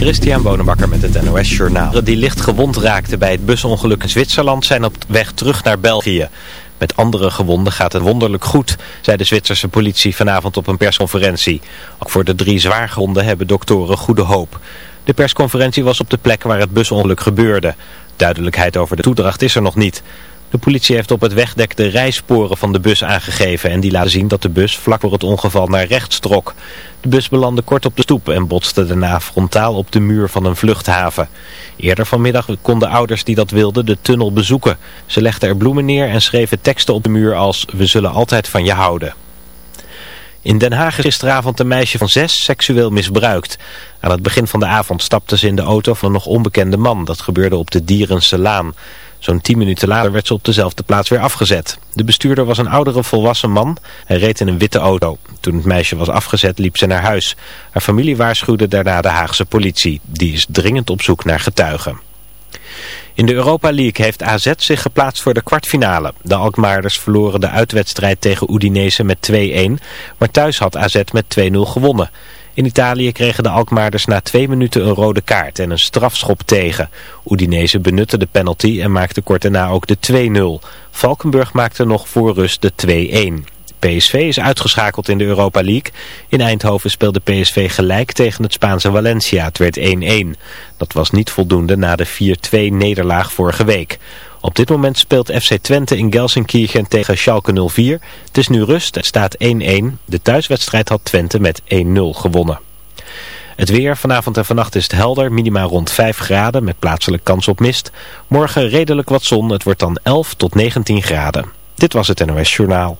Christian Bonenbakker met het NOS Journaal. Die licht gewond raakten bij het busongeluk in Zwitserland zijn op weg terug naar België. Met andere gewonden gaat het wonderlijk goed, zei de Zwitserse politie vanavond op een persconferentie. Ook voor de drie zwaargewonden hebben doktoren goede hoop. De persconferentie was op de plek waar het busongeluk gebeurde. Duidelijkheid over de toedracht is er nog niet. De politie heeft op het wegdek de rijsporen van de bus aangegeven en die laten zien dat de bus vlak voor het ongeval naar rechts trok. De bus belandde kort op de stoep en botste daarna frontaal op de muur van een vluchthaven. Eerder vanmiddag konden ouders die dat wilden de tunnel bezoeken. Ze legden er bloemen neer en schreven teksten op de muur als we zullen altijd van je houden. In Den Haag is gisteravond een meisje van zes seksueel misbruikt. Aan het begin van de avond stapte ze in de auto van een nog onbekende man. Dat gebeurde op de Dierense Laan. Zo'n tien minuten later werd ze op dezelfde plaats weer afgezet. De bestuurder was een oudere volwassen man. Hij reed in een witte auto. Toen het meisje was afgezet liep ze naar huis. Haar familie waarschuwde daarna de Haagse politie. Die is dringend op zoek naar getuigen. In de Europa League heeft AZ zich geplaatst voor de kwartfinale. De Alkmaarders verloren de uitwedstrijd tegen Udinese met 2-1, maar thuis had AZ met 2-0 gewonnen. In Italië kregen de Alkmaarders na twee minuten een rode kaart en een strafschop tegen. Udinese benutte de penalty en maakte kort daarna ook de 2-0. Valkenburg maakte nog voor rust de 2-1. PSV is uitgeschakeld in de Europa League. In Eindhoven speelde PSV gelijk tegen het Spaanse Valencia. Het werd 1-1. Dat was niet voldoende na de 4-2 nederlaag vorige week. Op dit moment speelt FC Twente in Gelsenkirchen tegen Schalke 04. Het is nu rust, het staat 1-1. De thuiswedstrijd had Twente met 1-0 gewonnen. Het weer, vanavond en vannacht is het helder, minimaal rond 5 graden met plaatselijk kans op mist. Morgen redelijk wat zon, het wordt dan 11 tot 19 graden. Dit was het NOS Journaal.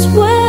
this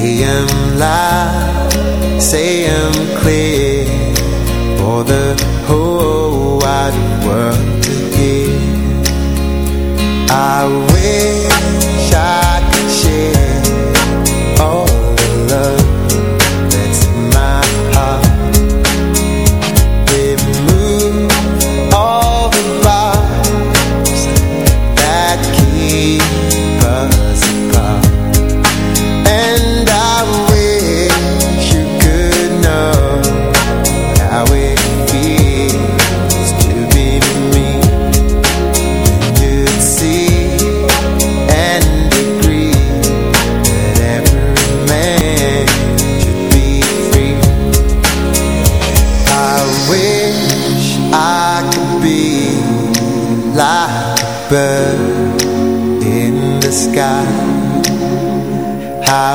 Say them loud, say them clear For the whole wide world to hear. I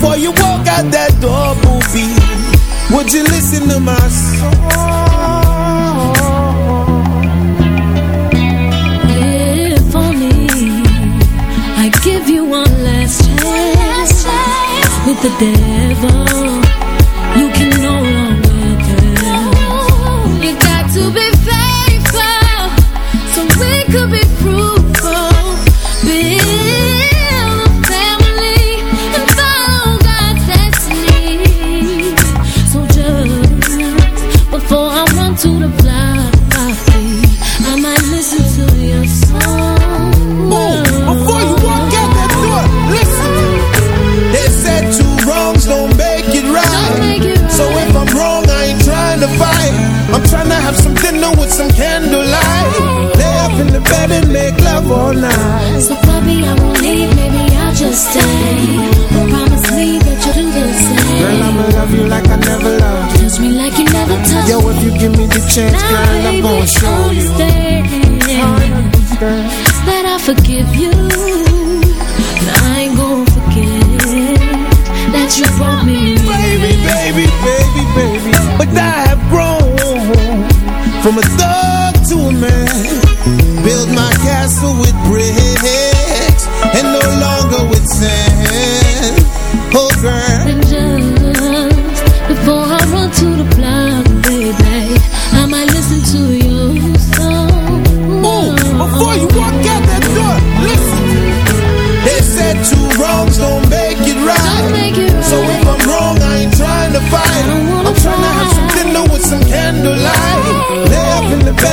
Before you walk out that door, movie, would you listen to my song? If only I give you one last chance with the devil. make love all night. So, baby, I won't leave, maybe I'll just stay. But promise me that you do the same. Girl, I'ma love you like I never loved. Touch me like you never touched Yo, if you give me the chance, now, girl, I'm gonna show you. Understand that I forgive you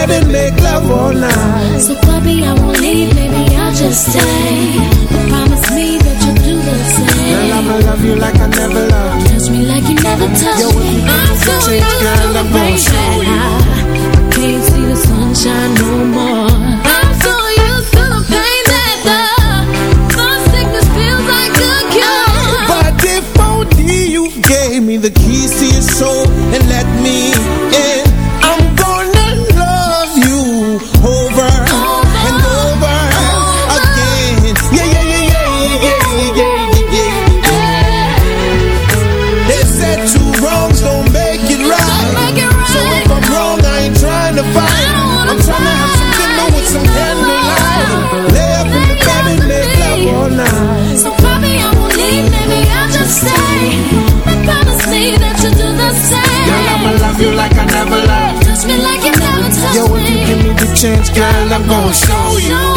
didn't make love all night. So, puppy, I won't leave, baby, I'll just stay. Promise me that you'll do the same. Girl, I'ma love you like I never loved. Touch me like you never touched Yo, me. I'm so in love, girl, I'm baby. I can't see the sunshine no more. Chance, girl, I'm gonna show you.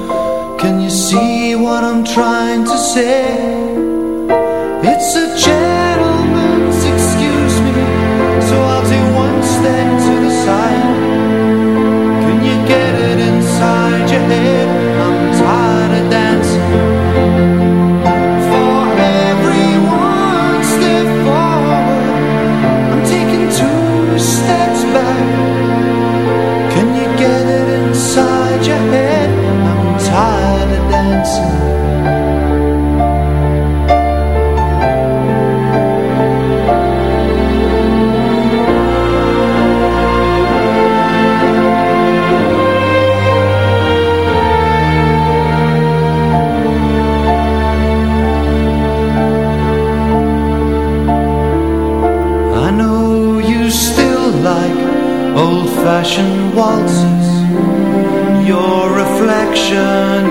see what I'm trying to say? It's a gentleman's old-fashioned waltzes Your reflection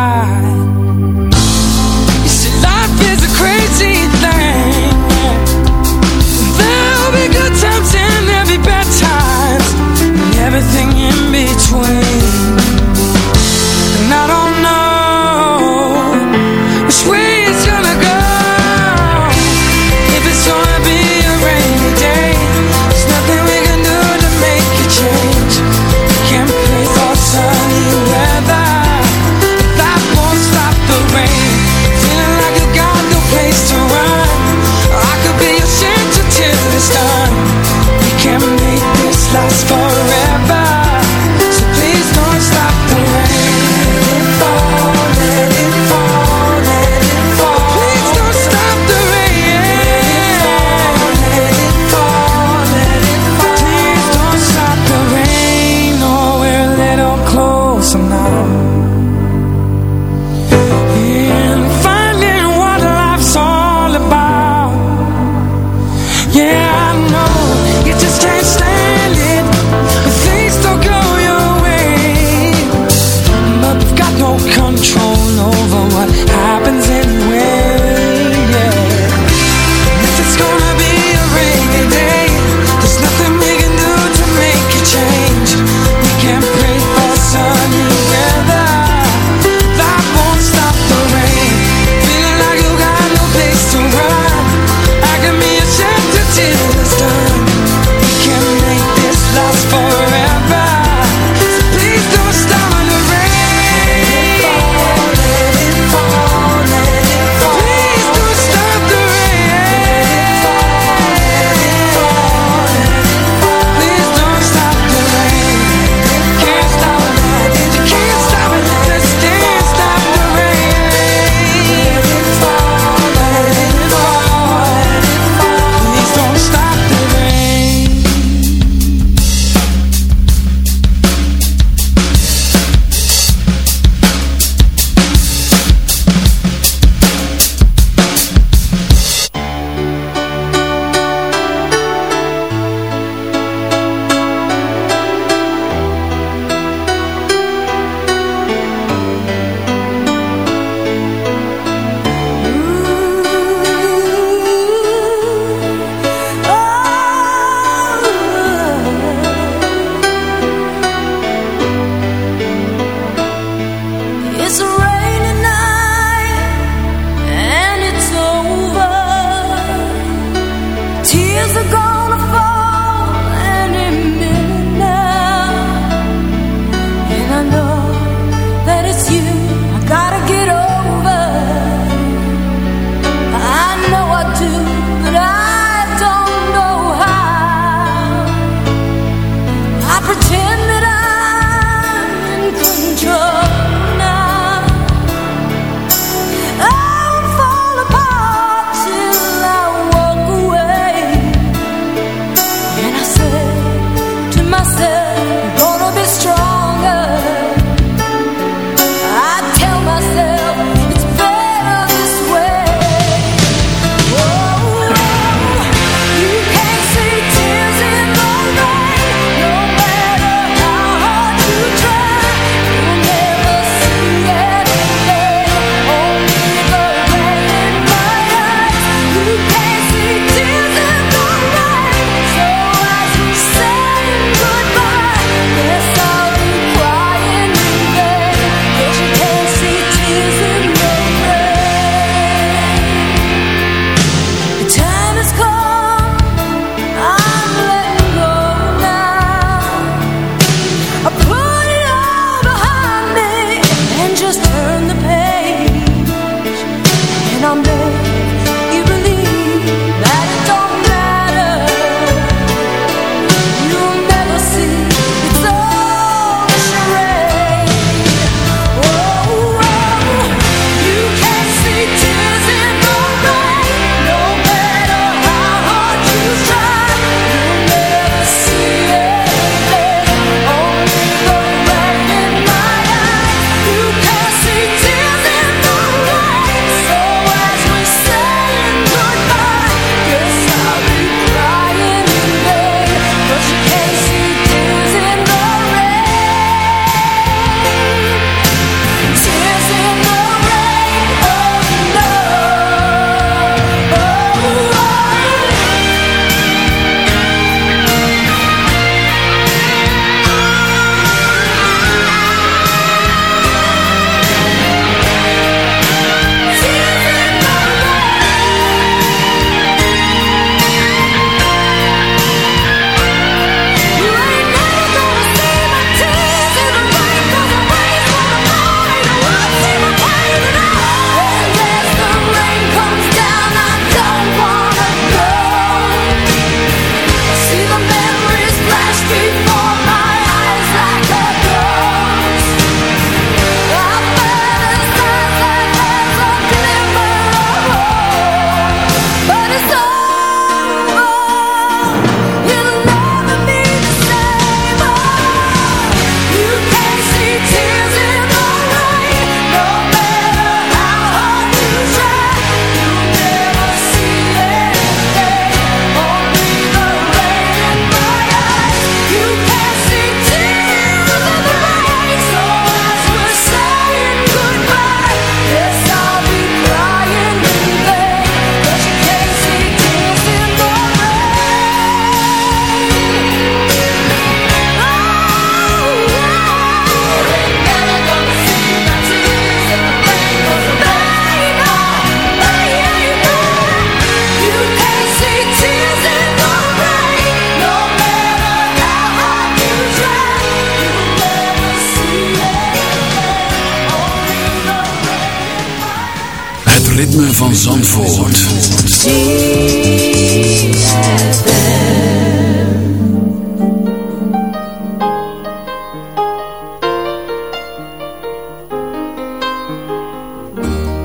ritme van Zandvoort.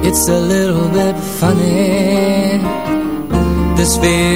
It's a little bit funny This feeling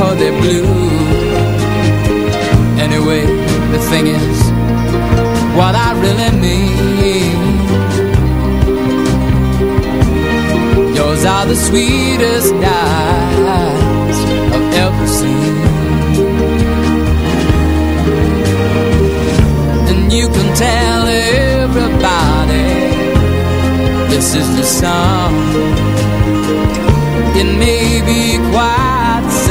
or they're blue. Anyway, the thing is What I really mean Yours are the sweetest eyes I've ever seen. And you can tell everybody This is the song. It may be quite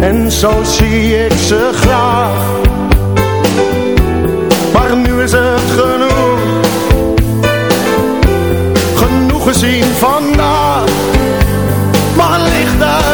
En zo zie ik ze graag. Maar nu is het genoeg. Genoeg gezien vandaag. Maar licht uit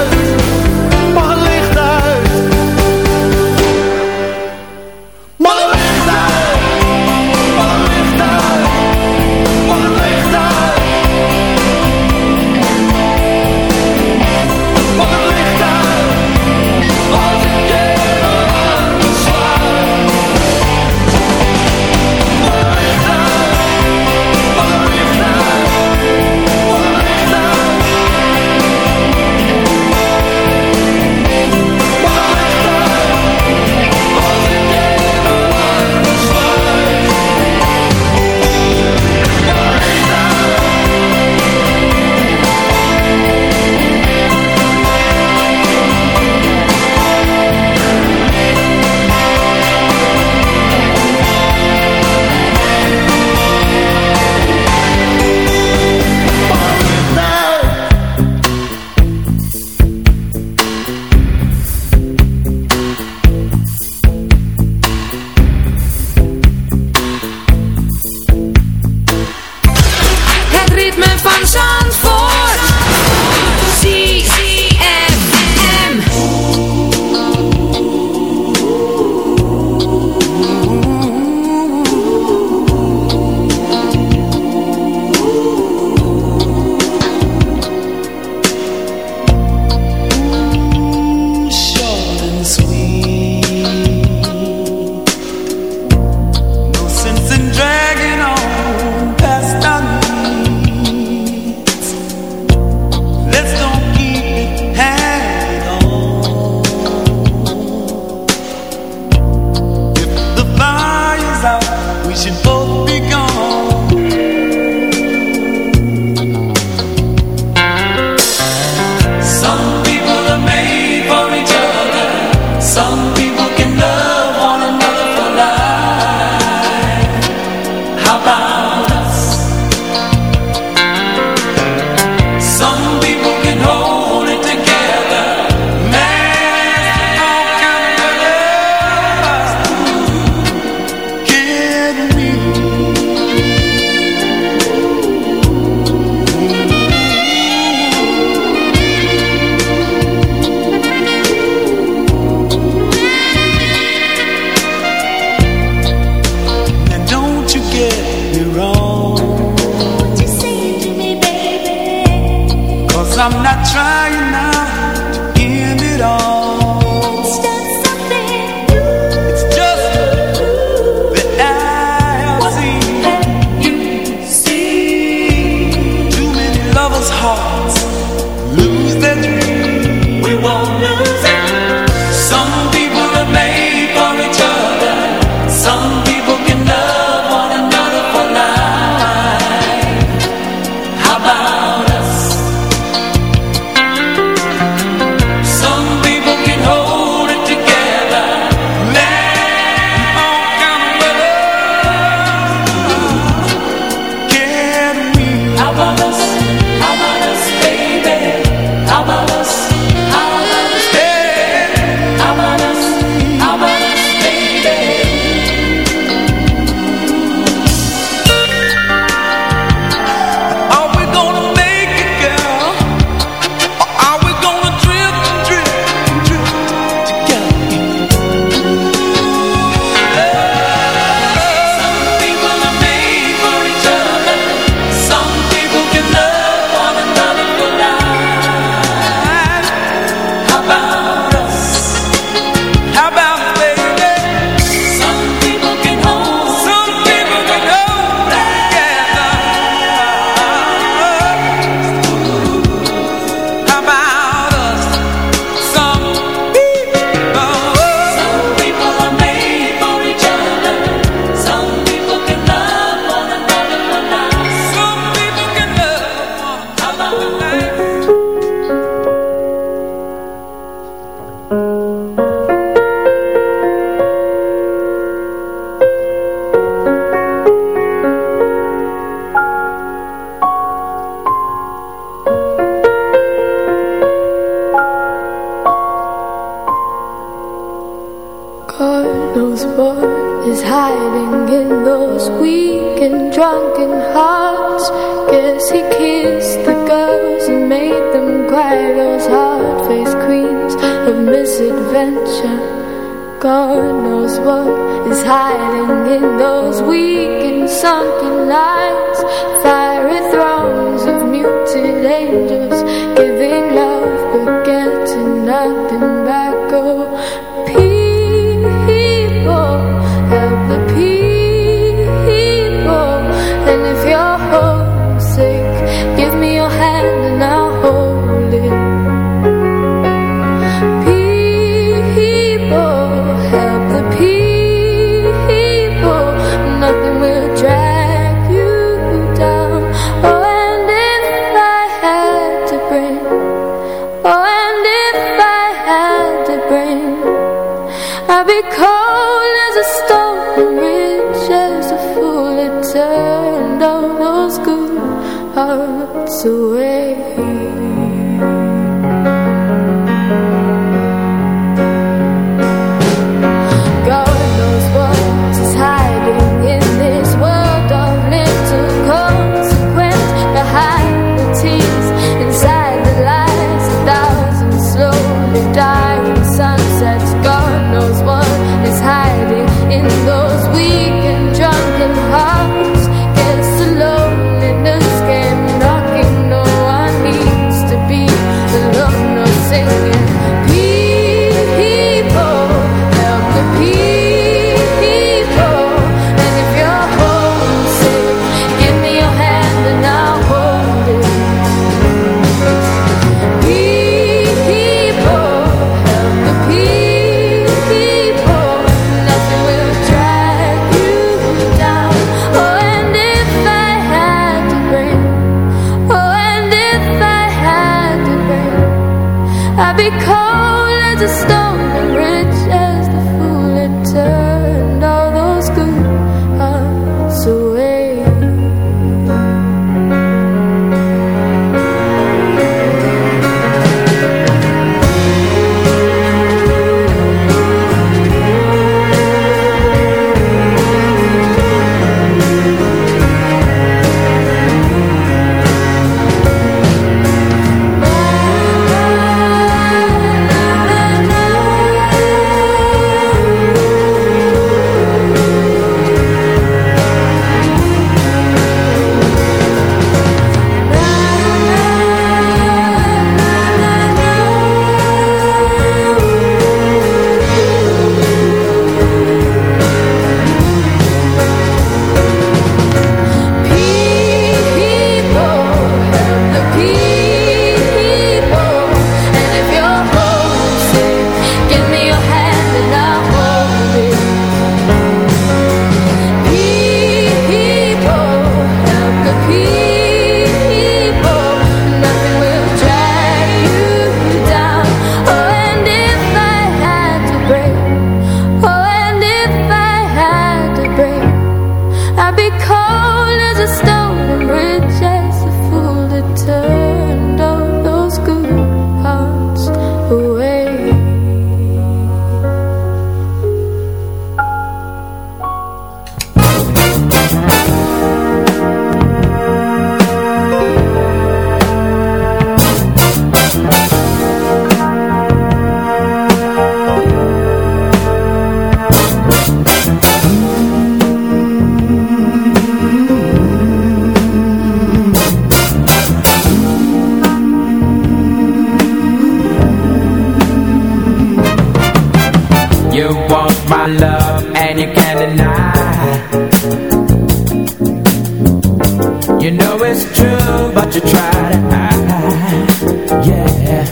it's true but you try to hide. Yeah.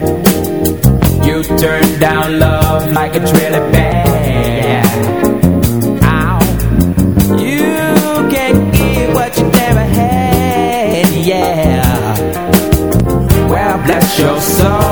You turn down love like it's really bad. Ow. You can't get what you never had. Yeah. Well bless your soul